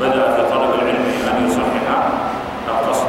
بدأ في طلب العلم أن يصحح القصد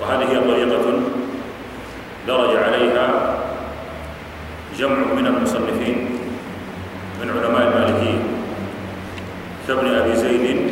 وهذه هي طريقة درج عليها جمع من المصنفين من علماء المالكية كابن أبي زيد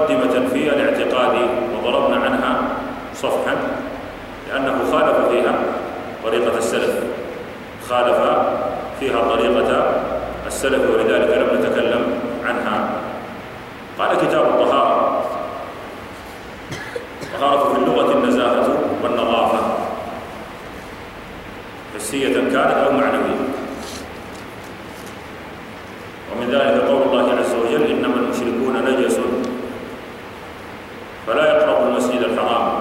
مقدمة في الاعتقاد وضربنا عنها صفحا لأنه خالف فيها طريقة السلف. خالف فيها طريقة السلف ولذلك لم نتكلم عنها. قال كتاب الطهارة الطهارة في اللغة النزاهة والنظافة. حسية كانت أو معنوية ومن ذلك قول الله عز وجل إنما المشركون نجس فلا يقربوا المسجد الحرام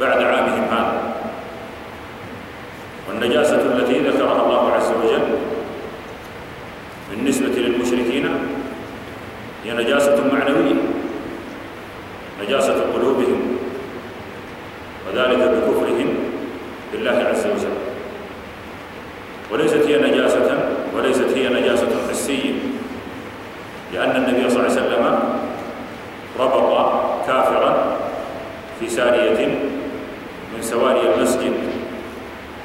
بعد عامهم هذا والنجاسة التي ذكرها الله عز وجل بالنسبة للمشركين هي نجاسة معنوية نجاسة قلوبهم وذلك بكفرهم بالله عز وجل وليست هي نجاسة وليست هي نجاسة حسية لأن النبي صلى الله عليه وسلم ربط كافرا في سارية من سواري المسجد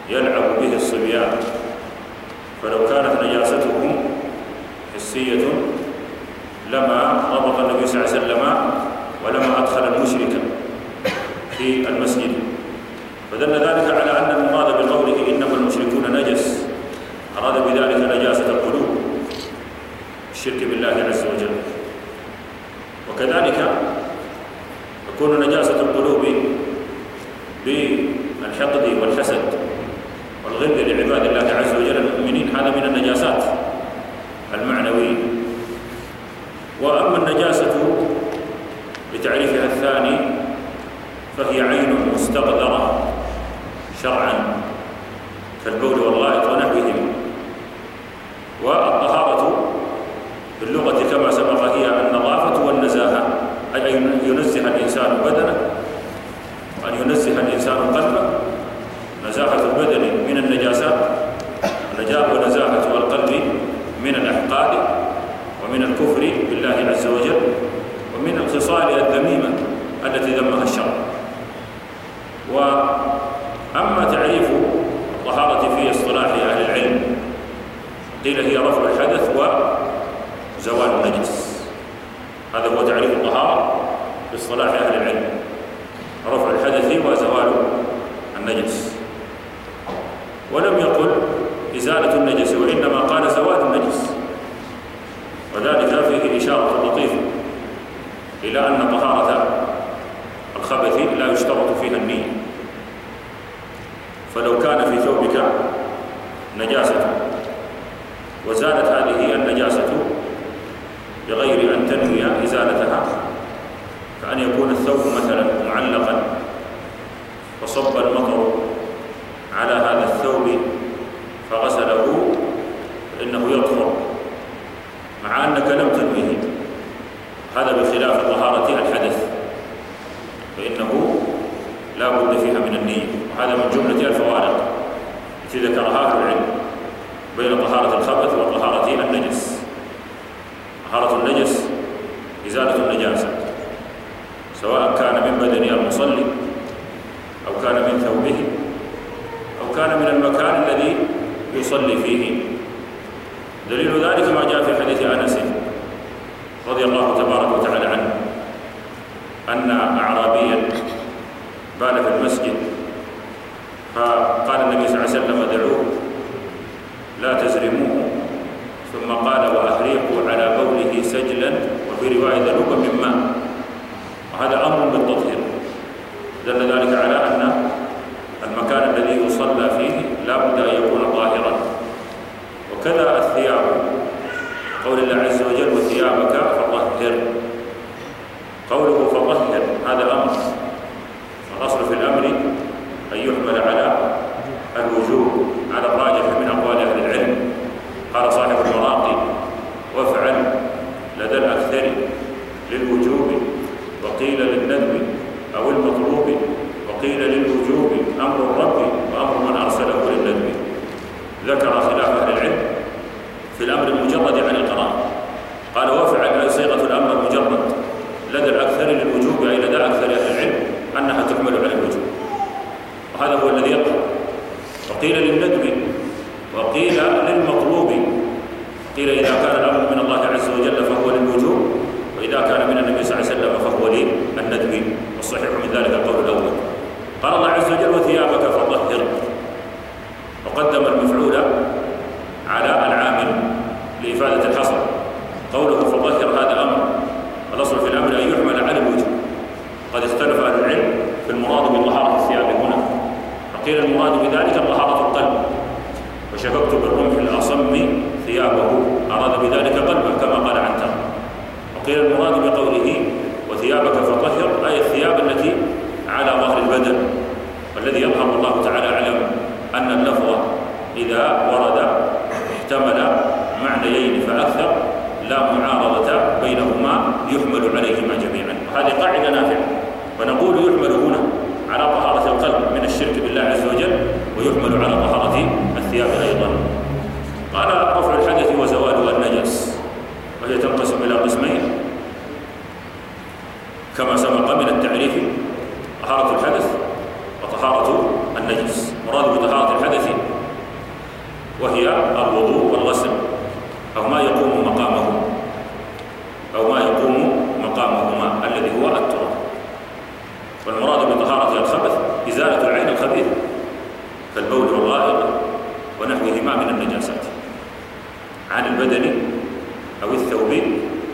يلعب به الصبيان. فلو كانت نجاسته حسية لما ربط النبي صلى الله عليه وسلم ولما أدخل المشرك في المسجد. فدل ذلك على أن المراد بقوله إنما المشركون نجس أراد بذلك نجاسة القلوب. الشرك بالله عز وجل. وكذلك تكون نجاسة القلوب بالحقد والحسد والغل لعباد الله عز وجل المؤمنين. هذا من النجاسات المعنوية. وأما النجاسة بتعريفها الثاني فهي عين مستقدرة شرعا كالبول والغائط ونحوهم والطهارة باللغة كما سبق هي النظافة والنزاهة أي أن ينزه الإنسان بدنه أن ينزه الإنسان قلبه. نزاهة البدن من النجاسات ونزاهة القلب من الأحقاد ومن الكفر بالله عز وجل ومن الخصال الذميمة التي ذمها الشرع وأما تعريف الطهارة في اصطلاح أهل العلم قيل هي رفع الحدث وزوال النجس. هذا هو تعريف الطهارة. في اصطلاح أهل العلم. رفع الحدث وزوال النجس. ولم يقل إزالة النجس وإنما قال زوال النجس. وذلك فيه إشارة لطيفة إلى أن طهارة الخبث لا يشترط فيها النية. فلو كان في ثوبك نجاسة وزالت هذه النجاسة بغير أن تنوي إزالتها كأن يكون الثوب مثلا معلقا وصب المطر على هذا الثوب فغسله فإنه يطهر مع أنك لم تنويه. هذا بخلاف طهارة الحدث فإنه لا بد فيها من النية. وهذا من جملة الفوارق التي ذكرها أهل العلم بين طهارة الخبث وطهارة النجس. طهارة النجس إزالة النجاسة. سواء كان من بدن المصلي أو كان من ثوبه أو كان من المكان الذي يصلي فيه. دليل ذلك ما جاء في حديث أنس رضي الله تبارك وتعالى عنه أن أعرابيا بال في المسجد فقال النبي صلى الله عليه وسلم دعوه لا تزرموه. ثم قال وأهريقوا على بوله سجلا. وفي رواية ذنوبا من ماء. وهذا أمر بالتطهير دل ذلك على أن المكان الذي يصلى فيه لا بد أن يكون طاهرا. وكذا الثياب. قول الله عز وجل وثيابك فطهر قوله فطهر هذا أمر الأصل في الأمر أن يحمل على الوجوب على الراجح من أقوال أهل العلم قال صاحب المراقي وافعل لدى الأكثر للوجوب وقيل للندب أو المطلوب وقيل للوجوب أمر الرب وأمر من أرسله للندب ذكر خلاف أهل العلم في الأمر المجرد عن القراءة قال وافعل أي صيغة الأمر المجرد لدى الأكثر للوجوب أي لدى أكثر أهل العلم ذلك القول الأول قال الله عز وجل وثيابك فطهر وقدم المفعول على العامل لإفادة الحصر قوله فطهر هذا أمر الأصل في الأمر أن يحمل على الوجوب قد اختلف أهل العلم في المراد بطهارة الثياب هنا فقيل المراد بذلك طهارة القلب وشفقت بالرمح الأصم ثيابه أراد بذلك قلبه كما قال عنتر وقيل المراد بقوله وثيابك فطهر أي على ظهر البدن والذي يظهر الله تعالى أعلم أن اللفظ إذا ورد احتمل معنيين فأكثر لا معارضة بينهما يحمل عليهما جميعا. وهذه قاعدة نافعة. ونقول يحمل هنا على طهارة القلب من الشرك بالله عز وجل ويحمل على طهارة الثياب أيضا. قال رفع الحدث وزوال النجس وهي تنقسم إلى قسمين. كما سبق من التعريف طهارة الحدث وطهارة النجس. مراد بطهارة الحدث وهي الوضوء والغسل أو ما يقوم مقامه أو ما يقوم مقامهما الذي هو التراب. والمراد بطهارة الخبث إزالة العين الخبيث كالبول والغائط ونحوهما من النجاسات عن البدن أو الثوب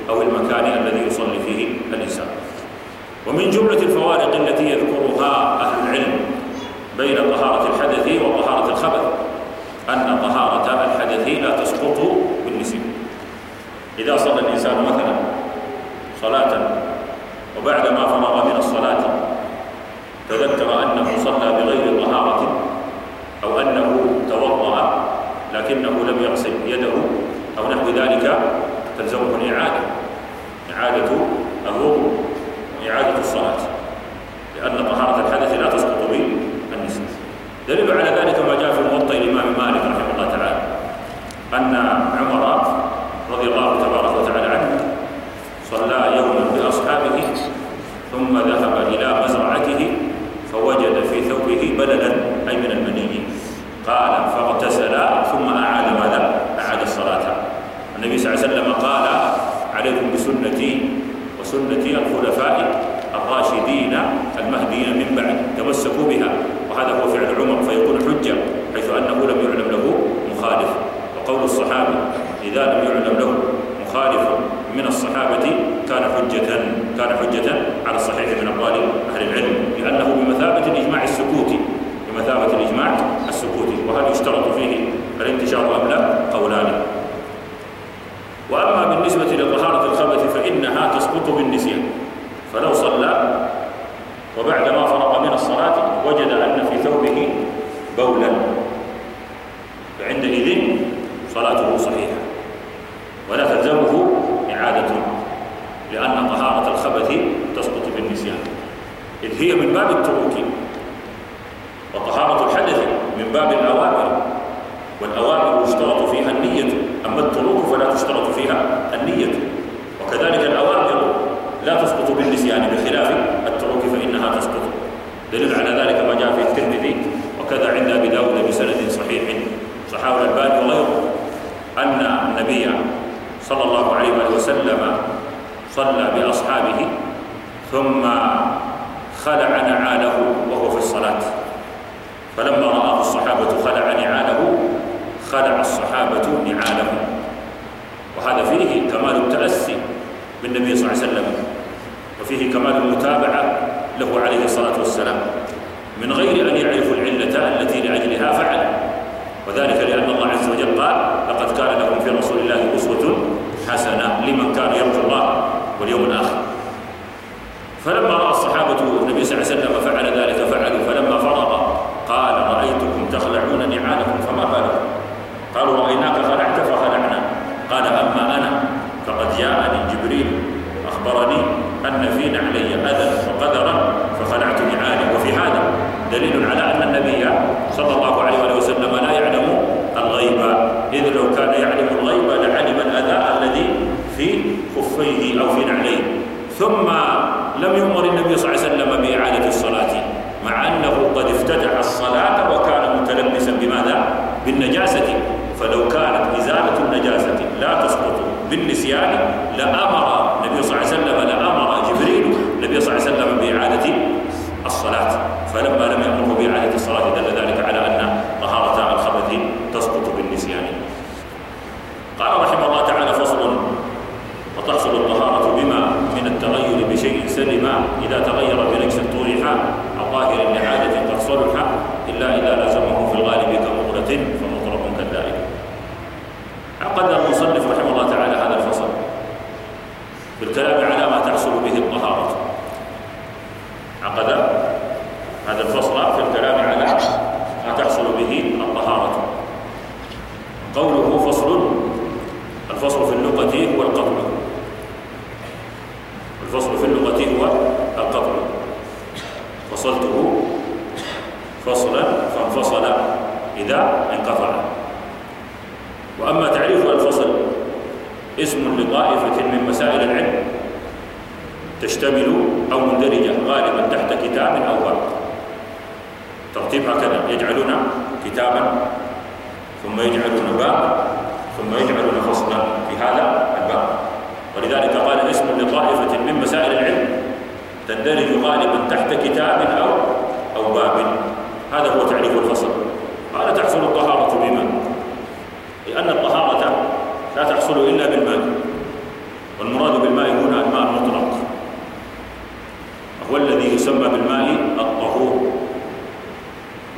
أو المكان الذي يصلي فيه الإنسان. ومن جملة الفوارق التي يذكرها أهل العلم بين طهارة الحدث وطهارة الخبث أن طهارة الحدث لا تسقط بالنسبة إذا صلى الإنسان مثلا صلاة وبعدما فرغ من الصلاة تذكر أنه صلى بغير طهارة أو أنه توضأ لكنه لم يغسل يده أو نحو ذلك تلزمه الإعادة إعادة الوضوء. وإعادة الصلاة لأن طهارة الحدث لا تسقط بالنسبة دليل على ذلك ما جاء في الموطأ الإمام مالك رحمه الله تعالى أن عمر رضي الله تبارك وتعالى عنه صلى يوما بأصحابه ثم ذهب إلى مزرعته فوجد في ثوبه بللا أي من المني قال فاغتسل ثم أعاد ماذا؟ أعاد الصلاة النبي صلى الله عليه وسلم قال عليكم بسنتي وسنة الخلفاء الراشدين المهديين من بعد تمسكوا بها. وهذا هو فعل عمر فيكون حجة حيث أنه لم يعلم له مخالف. وقول الصحابة إذا لم يعلم له مخالف من الصحابة كان حجة كان حجة على الصحيح من أقوال أهل العلم لأنه بمثابة الإجماع السكوتي بمثابة الإجماع السكوتي وهل يشترط فيه الانتشار أم لا؟ قولان. وأما بالنسبة لطهارة الخبث فإنها تسقط بالنسيان. فلو صلى وبعدما فرغ من الصلاة وجد أن في ثوبه بولا فعندئذ صلاته صحيحة ولا تلزمه إعادة لأن طهارة الخبث تسقط بالنسيان إذ هي من باب التروك وطهارة الحدث من باب الأوامر والأوامر يشترط فيها النية أما التروك فلا تشترط فيها النية. وكذلك الأوامر لا تسقط بالنسيان بخلاف التروك فإنها تسقط. دليل على ذلك ما جاء في الترمذي وكذا عند أبي داود بسند صحيح. صحابة الباني وغيره أن النبي صلى الله عليه وسلم صلى بأصحابه ثم خلع نعاله وهو في الصلاة. فلما رآه الصحابة خلع نعاله خلع الصحابة نعالهم وهذا فيه كمال التأسي بالنبي صلى الله عليه وسلم وفيه كمال المتابعة له عليه الصلاة والسلام. من غير أن يعرفوا العلة التي لأجلها فعل. وذلك لأن الله عز وجل قال لقد كان لكم في رسول الله أسوة حسنة لمن كان يرجو الله واليوم الآخر. فلما رأى الصحابة النبي صلى الله عليه وسلم فعل ذلك فعلوا فلما فرغ قال رأيتكم تخلعون نعالكم فما بالكم؟ قالوا رأيناك خلعت فخلعنا. قال أما أنا فقد جاءني جبريل أخبرني أن في نعلي أذى وقدرا فخلعت نعالي. وفي هذا دليل على أن النبي صلى الله عليه وسلم لا يعلم الغيب إذ لو كان يعلم الغيب لعلم الأذى الذي في خفيه أو في نعليه. ثم لم يؤمر النبي صلى الله عليه وسلم بإعادة الصلاة مع أنه قد افتتح الصلاة وكان متلبسا بماذا؟ بالنجاسة فلو كانت إزالة النجاسة لا تسقط بالنسيان لأمر النبي صلى الله عليه وسلم لأمر جبريل النبي صلى الله عليه وسلم بإعادة فلما لم يأمره عليه الصلاة دل ذلك على أن طهارة الخبث تسقط بالنسيان قال رحمه الله تعالى فصل وتحصل الطهارة بما من التغير بشيء سلم إذا تغير بنجس طرح أو ظاهر لعادة قد صلح إلا إذا لزمه في الغالب كمغرة فمطرق كذلك عقد المصنف رحمه الله تعالى هذا الفصل بالكلام على ما تحصل به الطهارة عقد هذا الفصل في الكلام على ما تحصل به الطهارة قوله فصل الفصل في اللغة هو القطع الفصل في اللغة هو القطع فصلته فصلا فانفصل إذا انقطع وأما تعريف الفصل اسم لطائفة من مسائل العلم تشتمل أو مندرجة غالبا تحت كتاب أو باب ترتيب هكذا يجعلون كتابا ثم يجعلون باب ثم يجعلون فصلا في هذا الباب. ولذلك قال اسم لطائفة من مسائل العلم تندرج غالبا تحت كتاب أو أو باب. هذا هو تعريف الفصل. قال تحصل الطهارة بما لأن الطهارة لا تحصل إلا بالماء. والمراد بالماء هنا الماء المطلق. هو الذي يسمى بالماء الطهور.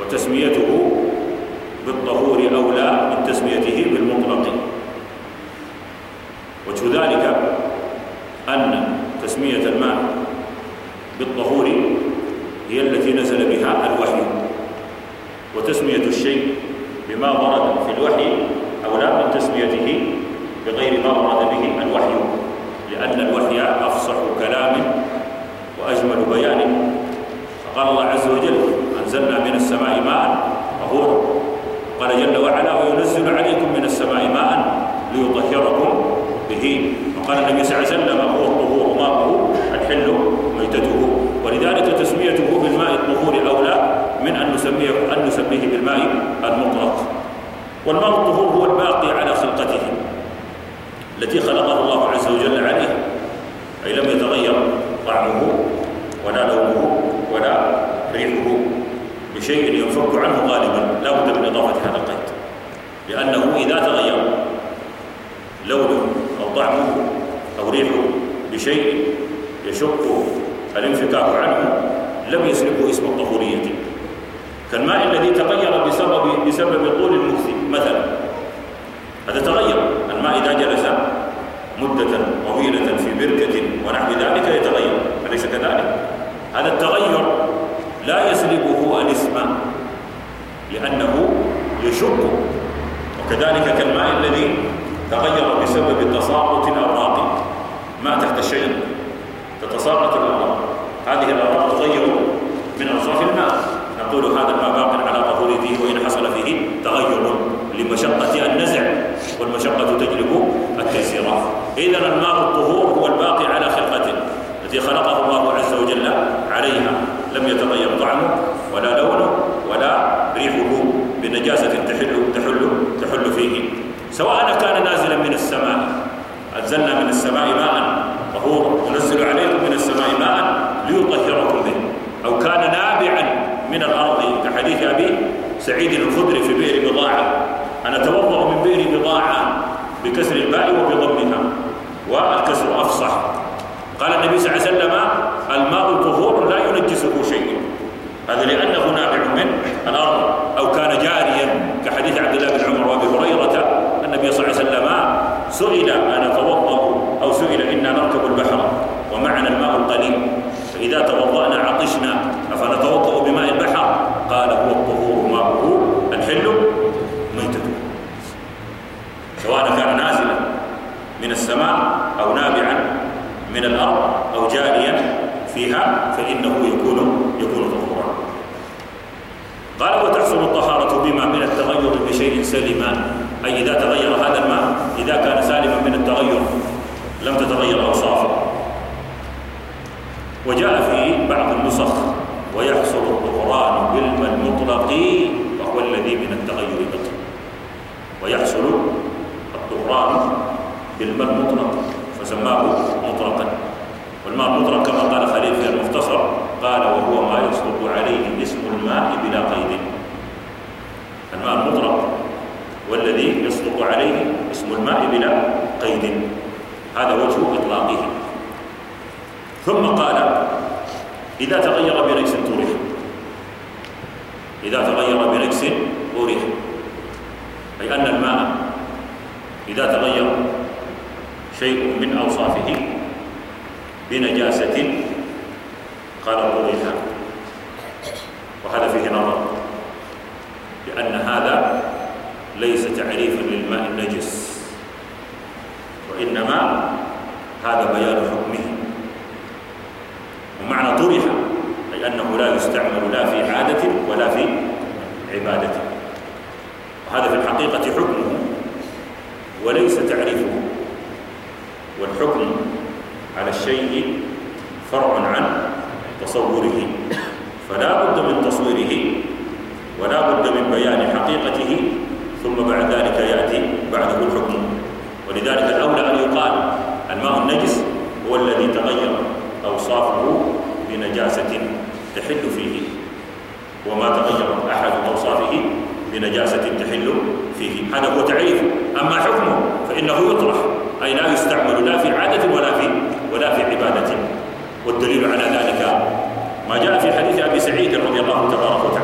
وتسميته بالطهور أولى من تسميته بالمطلق. وجه ذلك أن تسمية الماء بالطهور هي التي نزل بها الوحي. وتسمية الشيء بما ورد في الوحي أولى من تسميته بغير ما ورد به الوحي لأن الوحي أفصح كلام وأجمل بيان فقال الله عز وجل أنزلنا من السماء ماء طهورا قال جل وعلا وينزل عليكم من السماء ماء ليطهركم به وقال النبي صلى الله عليه وسلم هو الطهور ماءه الحل ميتته. ولذلك تسميته بالماء الطهور أولى من أن نسميه أن نسميه بالماء المطلق. والماء الطهور هو الباقي على خلقته التي خلقه الله عز وجل عليه. أي لم يتغير طعمه ولا لونه ولا ريحه بشيء ينفك عنه غالبا. لا بد من إضافة هذا القيد. لأنه إذا تغير لونه أو طعمه أو ريحه بشيء يشق الانفكاك عنه لم يسلبه اسم الطهورية. كالماء الذي تغير بسبب بسبب طول المكث مثلا هذا تغير الماء إذا جلس مدة طويلة في بركة ونحو ذلك يتغير أليس كذلك؟ هذا التغير لا يسلبه الاسم لأنه يشق وكذلك كالماء الذي تغير بسبب تساقط الأوراق ما تحت الشجر تتساقط الأوراق هذه الأوراق تغير من أوصاف الماء نقول هذا الماء باق على طهورته وإن حصل فيه تغير لمشقة النزع والمشقة تجلب التيسير إذا الماء الطهور هو الباقي على خلقته التي خلقه الله عز وجل عليها لم يتغير طعمه ولا لونه ولا ريحه بنجاسة تحل تحل تحل فيه سواء كان نازلا من السماء أنزلنا من السماء ماء طهور ونزل عليكم من السماء ماء ليطهركم به أو كان نابعا من الأرض كحديث أبي سعيد الخدري في بئر بضاعة. أنا أتوضأ من بئر بضاعة بكسر الباء وبضمها. والكسر أفصح. قال النبي صلى الله عليه وسلم الماء طهور لا ينجسه شيء. هذا لأنه نابع من الأرض أو كان جاريا كحديث عبد الله بن عمر وأبي هريرة النبي صلى الله عليه وسلم سئل أنا أتوضأ أو سئل إنا نركب البحر ومعنا الماء القليل. فإذا توضأنا عطشنا أفنتوضأ بماء البحر؟ قال هو الطهور ماؤه الحل ميتته سواء كان نازلا من السماء أو نابعا من الأرض أو جاريا فيها فإنه يكون يكون طهورا. قال وتحصل الطهارة بما من التغير بشيء سلما أي إذا تغير هذا الماء إذا كان سالما من التغير لم تتغير أوصافه. وجاء في بعض النسخ ويحصل الطهران بالماء المطلق وهو الذي من التغير بطل ويحصل القرآن بالماء المطلق فسماه مطلقا والماء المطلق كما قال خليل في المختصر قال وهو ما يصدق عليه اسم الماء بلا قيد. الماء المطلق والذي يصدق عليه اسم الماء بلا قيد. هذا وجه إطلاقه. ثم قال إذا تغير بنكس طرح إذا تغير بنكس طرح أي أن الماء إذا تغير شيء من أوصافه بنجاسة قال طرح وهذا فيه نظر. لأن هذا ليس تعريفا للماء النجس وإنما هذا بيان حكمه. ومعنى طرح أي أنه لا يستعمل لا في عادة ولا في عبادة. وهذا في الحقيقة حكمه. وليس تعريفه. والحكم على الشيء فرع عن تصوره. فلا بد من تصويره ولا بد من بيان حقيقته ثم بعد ذلك يأتي بعده الحكم. ولذلك الأولى أن يقال الماء النجس هو الذي تغير أوصافه بنجاسة تحل فيه وما تغير أحد أوصافه بنجاسة تحل فيه. هذا هو تعريف. أما حكمه فإنه يطرح. أي لا يستعمل لا في عادة ولا في ولا في عبادة. والدليل على ذلك ما جاء في حديث أبي سعيد رضي الله تبارك وتعالى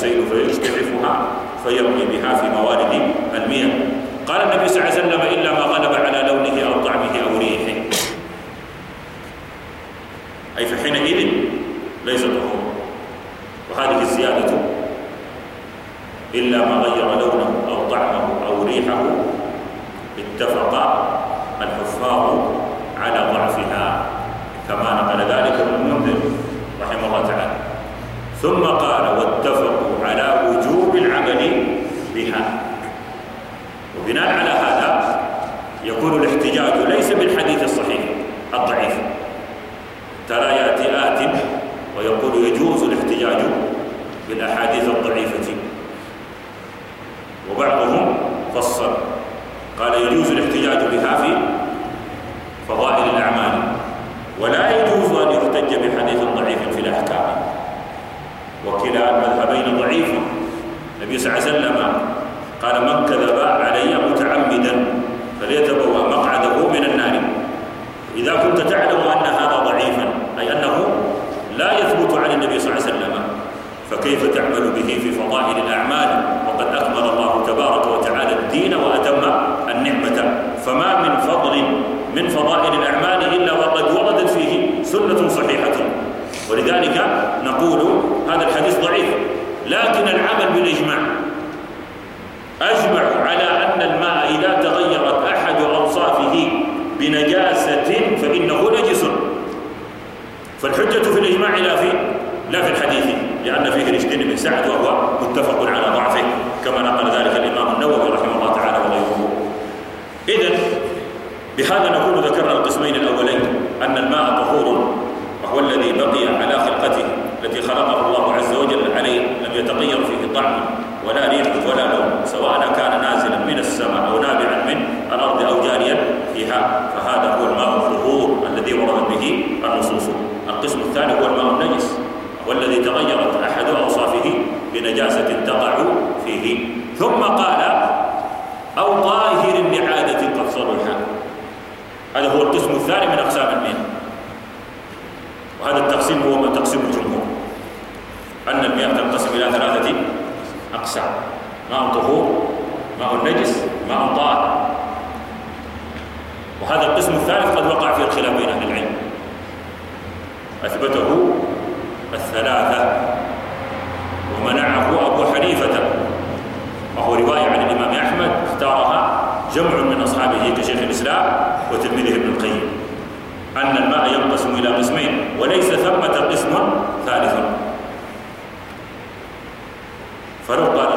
السيل فيجتحفها فيرمي بها في موارد المياه قال النبي صلى الله عليه وسلم إلا ما غلب على لونه أو طعمه أو ريحه أي فحينئذ ليس طهور وهذه الزيادة إلا ما غير لونه أو طعمه أو ريحه اتفق الحفاظ على ضعفها كما نقل ذلك ابن المنذر رحمه الله تعالى ثم قال واتفقوا على وجوب العمل بها وبناء على هذا يكون الاحتجاج ليس بالحديث الصحيح الضعيف ترى يأتي آت ويقول يجوز الاحتجاج بالأحاديث الضعيفة وبعضهم فصل قال يجوز الاحتجاج بها في فضائل الأعمال ولا يحتج بحديث ضعيف في الأحكام. وكلا المذهبين ضعيف. النبي صلى الله عليه وسلم قال من كذب علي متعمدا فليتبوأ مقعده من النار. إذا كنت تعلم أن هذا ضعيفا أي أنه لا يثبت عن النبي صلى الله عليه وسلم فكيف تعمل به في فضائل الأعمال؟ وقد أكمل الله تبارك وتعالى الدين وأتم النعمة. فما من فضل من فضائل الأعمال إلا وقد فيه سنة صحيحة. ولذلك نقول هذا الحديث ضعيف. لكن العمل بالإجماع. أجمع على أن الماء إذا تغيرت أحد أوصافه بنجاسة فإنه نجس. فالحجة في الإجماع لا في لا في الحديث لأن فيه رشد بن سعد وهو متفق على ضعفه كما نقل ذلك الإمام النووي رحمه الله تعالى وغيره. إذا بهذا نكون ذكرنا القسمين الأولين أن الماء طهور وهو الذي بقي على خلقته التي خلقه الله عز وجل عليه لم يتغير فيه طعم ولا ريح ولا لون سواء كان نازلا من السماء أو نابعا من الأرض أو جاريا فيها فهذا هو الماء الطهور الذي وردت به النصوص. القسم الثاني هو الماء النجس والذي تغيرت أحد أوصافه بنجاسة تقع فيه. ثم قال أو طاهر لعادة قد صلح. هذا هو القسم الثاني من أقسام المياه وهذا التقسيم هو تقسيم الجمهور أن المياه تنقسم إلى ثلاثة أقسام ماء طهور ماء نجس ماء طاهر وهذا القسم الثالث قد وقع فيه الخلاف بين أهل العلم. أثبته الثلاثة. ومنعه أبو حنيفة. وهو رواية عن الإمام أحمد اختارها جمع من أصحابه كشيخ الإسلام وتلميذه ابن القيم. أن الماء ينقسم إلى قسمين وليس ثمة قسم ثالث. فلو قال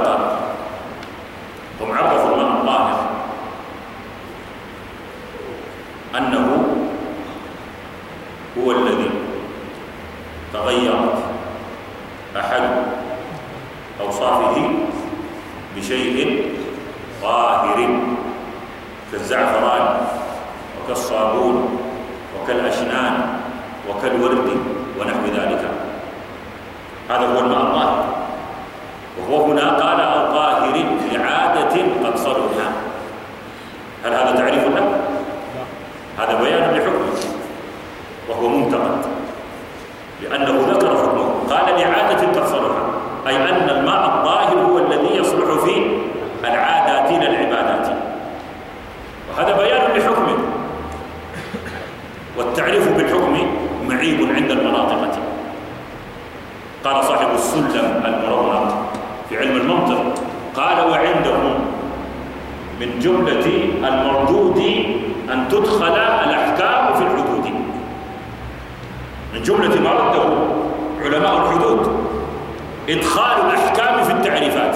إدخال الأحكام في التعريفات.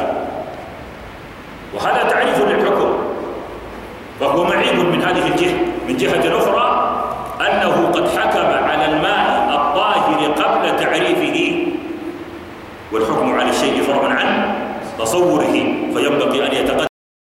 وهذا تعريف للحكم. فهو معيب من هذه الجهة. من جهة أخرى أنه قد حكم على الماء الطاهر قبل تعريفه والحكم على الشيء فرعا عن تصوره فينبغي